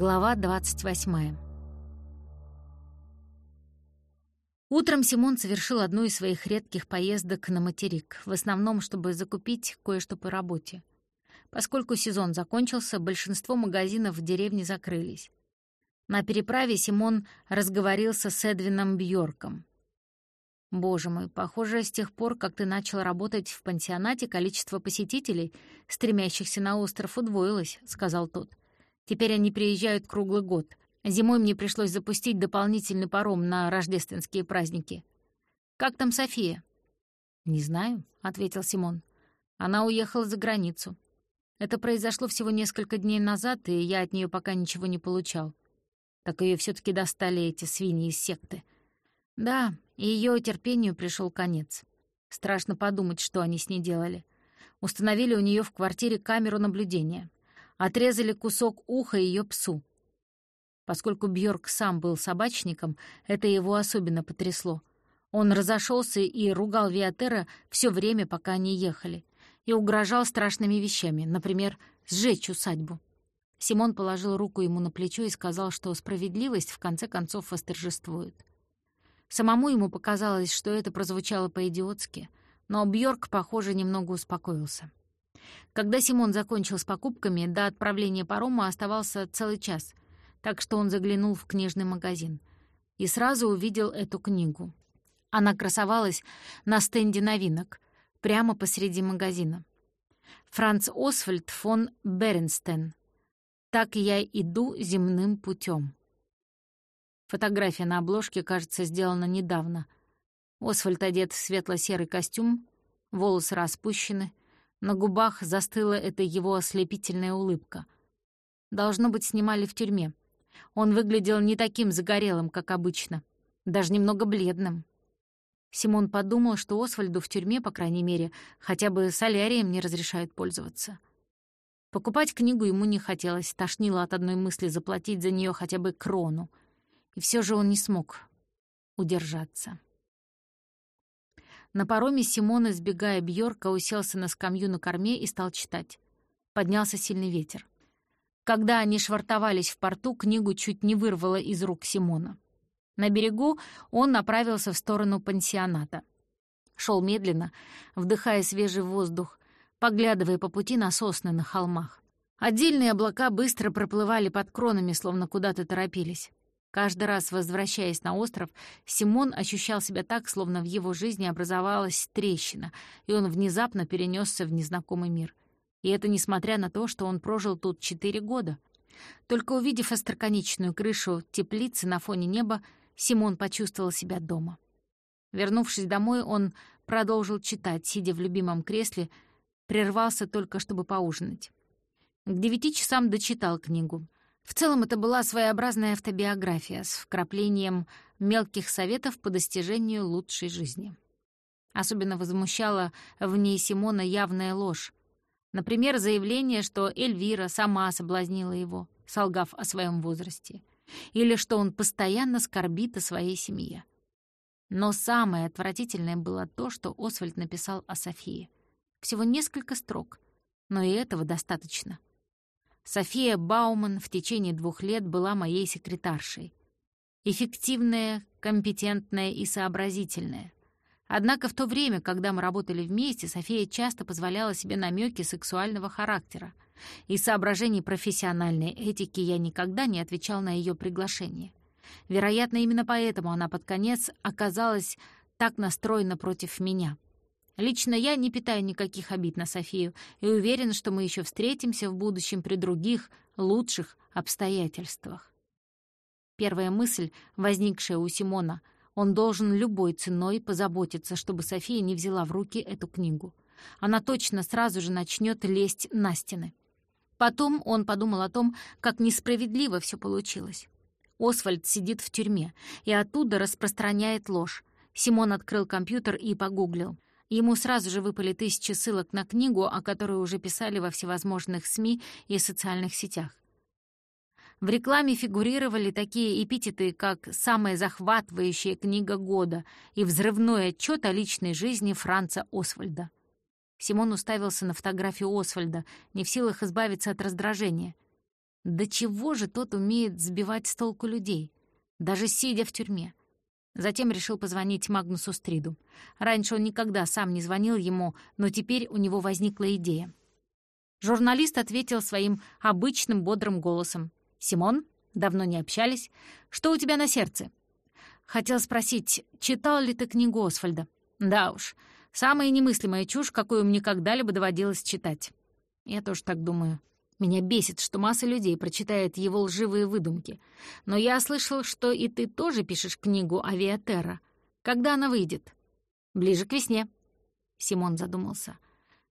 Глава 28. Утром Симон совершил одну из своих редких поездок на материк, в основном, чтобы закупить кое-что по работе. Поскольку сезон закончился, большинство магазинов в деревне закрылись. На переправе Симон разговорился с Эдвином Бьорком. «Боже мой, похоже, с тех пор, как ты начал работать в пансионате, количество посетителей, стремящихся на остров, удвоилось», — сказал тот. Теперь они приезжают круглый год. Зимой мне пришлось запустить дополнительный паром на рождественские праздники. Как там София?» «Не знаю», — ответил Симон. «Она уехала за границу. Это произошло всего несколько дней назад, и я от нее пока ничего не получал. Так ее все таки достали эти свиньи из секты. Да, и ее терпению пришел конец. Страшно подумать, что они с ней делали. Установили у нее в квартире камеру наблюдения отрезали кусок уха ее псу. Поскольку Бьорк сам был собачником, это его особенно потрясло. Он разошелся и ругал Виатера все время, пока они ехали, и угрожал страшными вещами, например, сжечь усадьбу. Симон положил руку ему на плечо и сказал, что справедливость в конце концов восторжествует. Самому ему показалось, что это прозвучало по-идиотски, но Бьорк, похоже, немного успокоился. Когда Симон закончил с покупками, до отправления парома оставался целый час, так что он заглянул в книжный магазин и сразу увидел эту книгу. Она красовалась на стенде новинок, прямо посреди магазина. Франц Освальд фон Беренстен. «Так я иду земным путем. Фотография на обложке, кажется, сделана недавно. Освальд одет в светло-серый костюм, волосы распущены, на губах застыла эта его ослепительная улыбка. Должно быть, снимали в тюрьме. Он выглядел не таким загорелым, как обычно, даже немного бледным. Симон подумал, что Освальду в тюрьме, по крайней мере, хотя бы солярием не разрешают пользоваться. Покупать книгу ему не хотелось, тошнило от одной мысли заплатить за нее хотя бы крону. И все же он не смог удержаться. На пароме Симон, избегая Бьорка, уселся на скамью на корме и стал читать. Поднялся сильный ветер. Когда они швартовались в порту, книгу чуть не вырвало из рук Симона. На берегу он направился в сторону пансионата. Шел медленно, вдыхая свежий воздух, поглядывая по пути на сосны на холмах. Отдельные облака быстро проплывали под кронами, словно куда-то торопились. Каждый раз, возвращаясь на остров, Симон ощущал себя так, словно в его жизни образовалась трещина, и он внезапно перенесся в незнакомый мир. И это несмотря на то, что он прожил тут четыре года. Только увидев остроконечную крышу теплицы на фоне неба, Симон почувствовал себя дома. Вернувшись домой, он продолжил читать, сидя в любимом кресле, прервался только, чтобы поужинать. К девяти часам дочитал книгу — в целом это была своеобразная автобиография с вкраплением мелких советов по достижению лучшей жизни. Особенно возмущала в ней Симона явная ложь. Например, заявление, что Эльвира сама соблазнила его, солгав о своем возрасте, или что он постоянно скорбит о своей семье. Но самое отвратительное было то, что Освальд написал о Софии. Всего несколько строк, но и этого достаточно — София Бауман в течение двух лет была моей секретаршей. Эффективная, компетентная и сообразительная. Однако в то время, когда мы работали вместе, София часто позволяла себе намеки сексуального характера. Из соображений профессиональной этики я никогда не отвечал на ее приглашение. Вероятно, именно поэтому она под конец оказалась так настроена против меня — Лично я не питаю никаких обид на Софию и уверен, что мы еще встретимся в будущем при других, лучших обстоятельствах. Первая мысль, возникшая у Симона, он должен любой ценой позаботиться, чтобы София не взяла в руки эту книгу. Она точно сразу же начнет лезть на стены. Потом он подумал о том, как несправедливо все получилось. Освальд сидит в тюрьме и оттуда распространяет ложь. Симон открыл компьютер и погуглил — Ему сразу же выпали тысячи ссылок на книгу, о которой уже писали во всевозможных СМИ и социальных сетях. В рекламе фигурировали такие эпитеты, как «самая захватывающая книга года» и «взрывной отчет о личной жизни Франца Освальда». Симон уставился на фотографию Освальда, не в силах избавиться от раздражения. Да чего же тот умеет сбивать с толку людей, даже сидя в тюрьме? Затем решил позвонить Магнусу Стриду. Раньше он никогда сам не звонил ему, но теперь у него возникла идея. Журналист ответил своим обычным бодрым голосом. «Симон, давно не общались. Что у тебя на сердце?» Хотел спросить, читал ли ты книгу Освальда? Да уж, самая немыслимая чушь, какую мне когда-либо доводилось читать. Я тоже так думаю. Меня бесит, что масса людей прочитает его лживые выдумки. Но я слышал, что и ты тоже пишешь книгу «Авиатерра». Когда она выйдет? Ближе к весне. Симон задумался.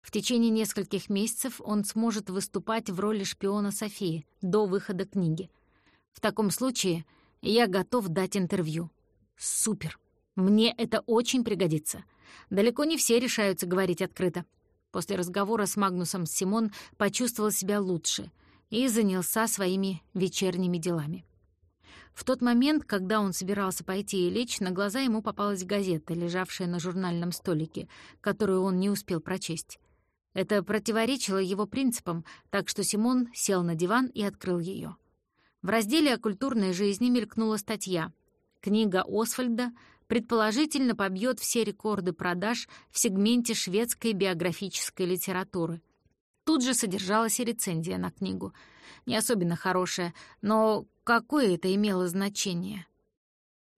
В течение нескольких месяцев он сможет выступать в роли шпиона Софии до выхода книги. В таком случае я готов дать интервью. Супер! Мне это очень пригодится. Далеко не все решаются говорить открыто. После разговора с Магнусом Симон почувствовал себя лучше и занялся своими вечерними делами. В тот момент, когда он собирался пойти и лечь, на глаза ему попалась газета, лежавшая на журнальном столике, которую он не успел прочесть. Это противоречило его принципам, так что Симон сел на диван и открыл ее. В разделе о культурной жизни мелькнула статья. Книга Освальда предположительно побьет все рекорды продаж в сегменте шведской биографической литературы. Тут же содержалась и рецензия на книгу. Не особенно хорошая, но какое это имело значение?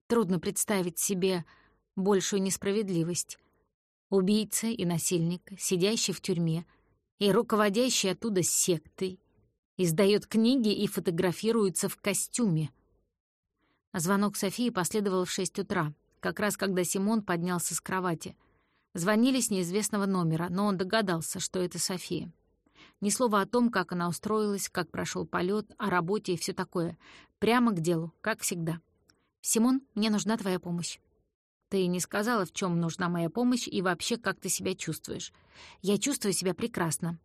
Трудно представить себе большую несправедливость. Убийца и насильник, сидящий в тюрьме и руководящий оттуда сектой, издает книги и фотографируется в костюме. Звонок Софии последовал в шесть утра как раз когда Симон поднялся с кровати. Звонили с неизвестного номера, но он догадался, что это София. Ни слова о том, как она устроилась, как прошел полет, о работе и все такое. Прямо к делу, как всегда. «Симон, мне нужна твоя помощь». «Ты не сказала, в чем нужна моя помощь и вообще, как ты себя чувствуешь. Я чувствую себя прекрасно.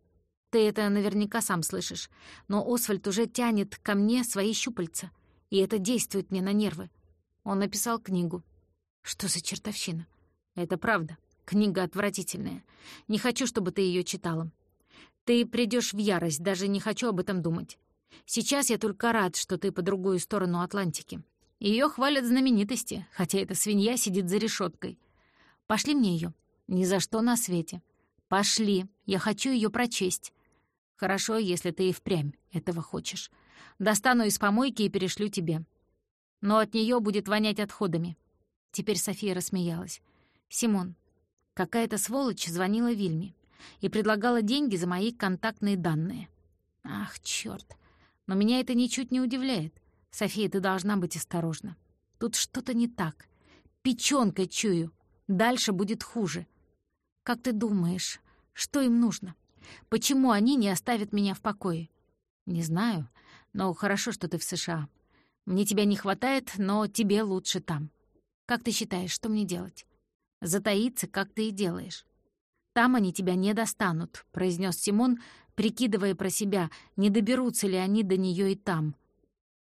Ты это наверняка сам слышишь. Но Освальд уже тянет ко мне свои щупальца, и это действует мне на нервы. Он написал книгу, что за чертовщина? Это правда. Книга отвратительная. Не хочу, чтобы ты ее читала. Ты придешь в ярость, даже не хочу об этом думать. Сейчас я только рад, что ты по другую сторону Атлантики. Ее хвалят знаменитости, хотя эта свинья сидит за решеткой. Пошли мне ее. Ни за что на свете. Пошли. Я хочу ее прочесть. Хорошо, если ты и впрямь этого хочешь. Достану из помойки и перешлю тебе. Но от нее будет вонять отходами. Теперь София рассмеялась. «Симон, какая-то сволочь звонила Вильме и предлагала деньги за мои контактные данные. Ах, чёрт! Но меня это ничуть не удивляет. София, ты должна быть осторожна. Тут что-то не так. Печёнкой чую. Дальше будет хуже. Как ты думаешь, что им нужно? Почему они не оставят меня в покое? Не знаю, но хорошо, что ты в США. Мне тебя не хватает, но тебе лучше там. Как ты считаешь, что мне делать? Затаиться, как ты и делаешь. Там они тебя не достанут, произнес Симон, прикидывая про себя, не доберутся ли они до нее и там.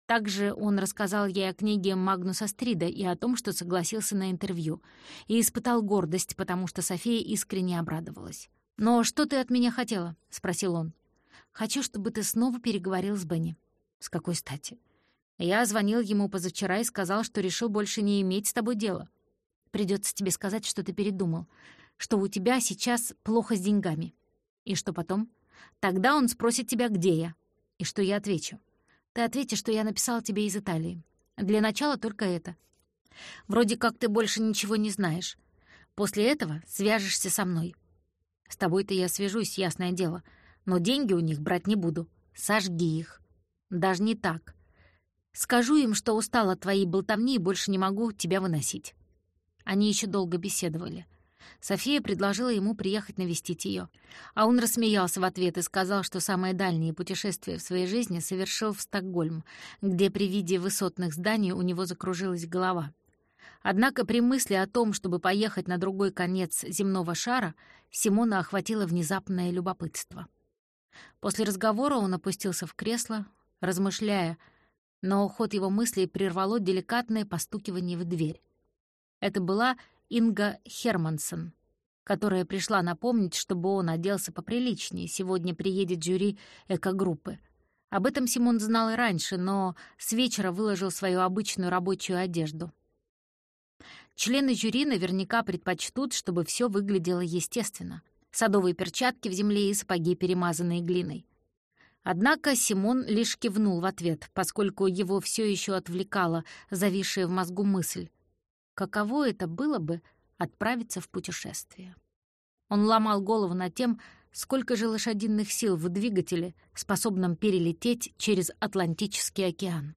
Также он рассказал ей о книге Магнуса Стрида и о том, что согласился на интервью, и испытал гордость, потому что София искренне обрадовалась. «Но что ты от меня хотела?» — спросил он. «Хочу, чтобы ты снова переговорил с Бенни». «С какой стати?» Я звонил ему позавчера и сказал, что решил больше не иметь с тобой дела. Придется тебе сказать, что ты передумал, что у тебя сейчас плохо с деньгами. И что потом? Тогда он спросит тебя, где я. И что я отвечу? Ты ответишь, что я написал тебе из Италии. Для начала только это. Вроде как ты больше ничего не знаешь. После этого свяжешься со мной. С тобой-то я свяжусь, ясное дело. Но деньги у них брать не буду. Сожги их. Даже не так. Скажу им, что устала от твоей болтовни и больше не могу тебя выносить». Они еще долго беседовали. София предложила ему приехать навестить ее, а он рассмеялся в ответ и сказал, что самое дальнее путешествие в своей жизни совершил в Стокгольм, где при виде высотных зданий у него закружилась голова. Однако при мысли о том, чтобы поехать на другой конец земного шара, Симона охватило внезапное любопытство. После разговора он опустился в кресло, размышляя, но ход его мыслей прервало деликатное постукивание в дверь. Это была Инга Хермансон, которая пришла напомнить, чтобы он оделся поприличнее. Сегодня приедет жюри экогруппы. Об этом Симон знал и раньше, но с вечера выложил свою обычную рабочую одежду. Члены жюри наверняка предпочтут, чтобы все выглядело естественно. Садовые перчатки в земле и сапоги, перемазанные глиной. Однако Симон лишь кивнул в ответ, поскольку его все еще отвлекала зависшая в мозгу мысль. Каково это было бы отправиться в путешествие? Он ломал голову над тем, сколько же лошадиных сил в двигателе, способном перелететь через Атлантический океан.